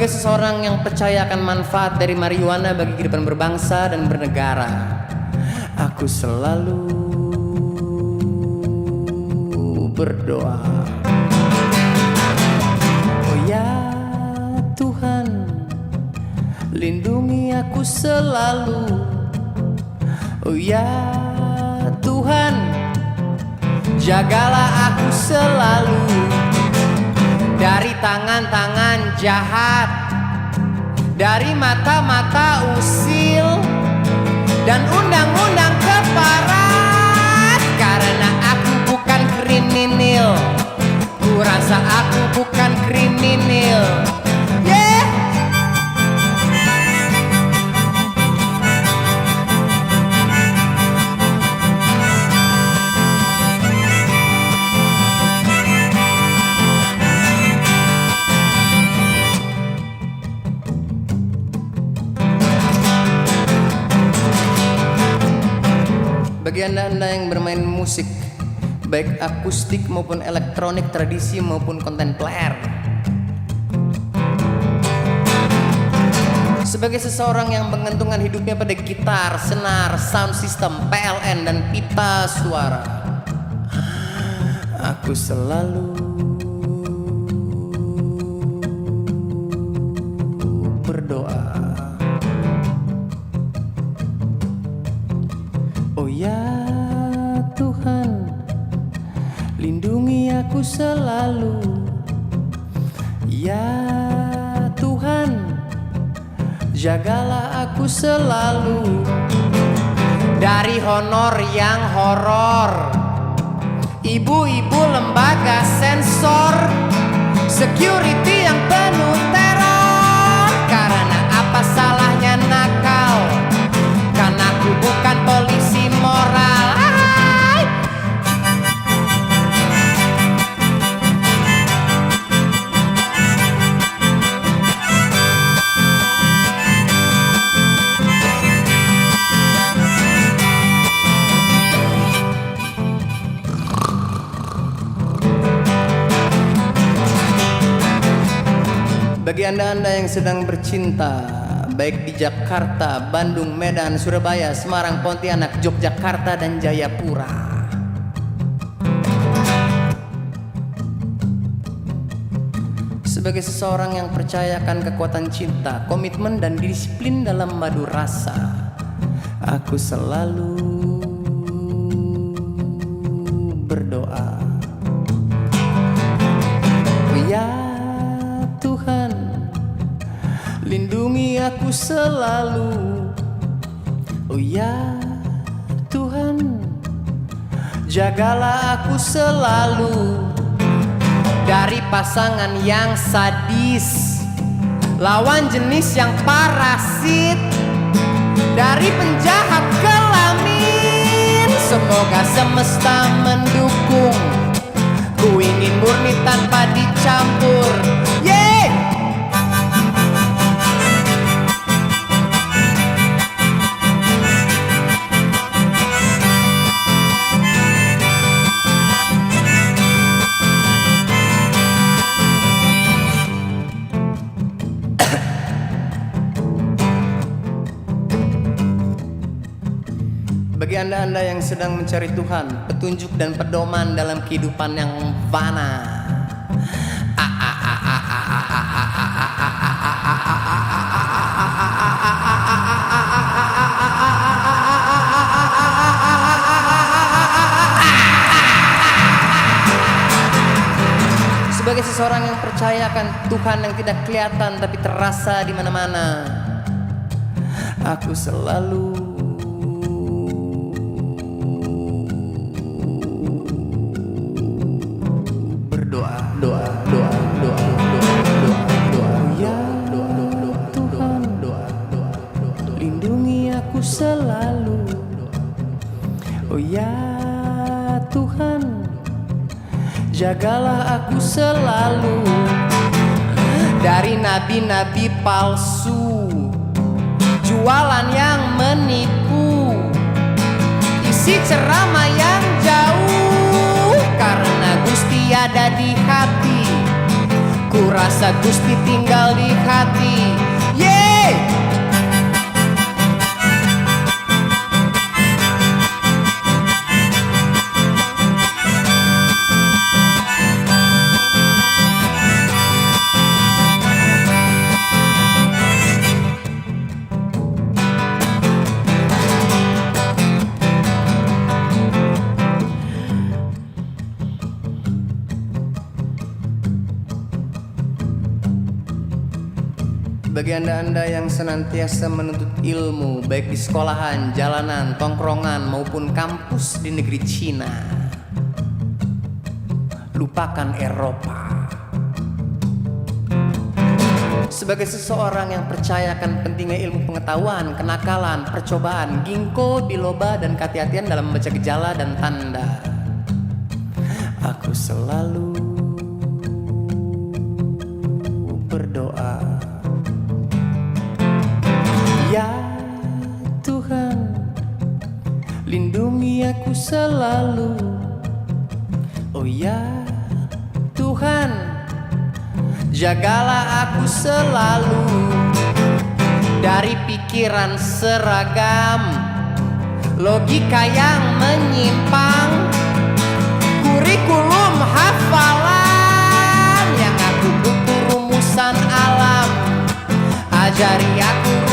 Sebagai seseorang yang percaya akan manfaat dari marijuana bagi kehidupan berbangsa dan bernegara, aku selalu berdoa. Oh ya Tuhan, lindungi aku selalu. Oh ya Tuhan, jagalah aku selalu dari tangan-tangan jahat, dari mata-mata usil, dan undang-undang anda-anda yang bermain musik Baik akustik maupun elektronik tradisi maupun kontemporer. Sebagai seseorang yang menggantungkan hidupnya pada gitar, senar, sound system, PLN, dan pita suara. Aku selalu berdoa Selalu. Ya Tuhan Jagalah aku selalu. Dari honor yang horor Ibu-ibu lembaga sensor Security yang penuh Bagi anda-anda yang sedang bercinta Baik di Jakarta, Bandung, Medan, Surabaya, Semarang, Pontianak, Yogyakarta, dan Jayapura. Sebagai seseorang yang percaya akan kekuatan cinta, komitmen, dan disiplin dalam madu rasa Aku selalu aku selalu Oh ya Tuhan Jagalah aku selalu Dari pasangan yang sadis Lawan jenis yang parasit Dari penjahat kelamin Semoga semesta mendukung. Ku ingin murni tanpa dicampur Bagi anda-anda yang sedang mencari Tuhan, petunjuk dan pedoman dalam kehidupan yang fana. Sebagai seseorang yang percaya akan Tuhan yang tidak kelihatan tapi terasa di mana-mana, aku selalu selalu. Oh ya Tuhan jagalah aku selalu. Dari nabi-nabi palsu jualan yang menipu. Isi ceramah yang jauh karena Gusti ada di hati. Ku rasa Gusti tinggal di hati Bagi anda-anda yang senantiasa menuntut ilmu Baik di sekolahan, jalanan, tongkrongan maupun kampus di negeri Cina Lupakan Eropa. Sebagai seseorang yang percaya akan pentingnya ilmu pengetahuan, kenakalan, percobaan, ginkgo, biloba, dan kehati-hatian dalam membaca gejala dan tanda Aku selalu Aku selalu. Oh ya Tuhan Jagalah aku selalu. Dari pikiran seragam Logika yang menyimpang. Kurikulum hafalan Yang aku butuh rumusan alam. Ajari aku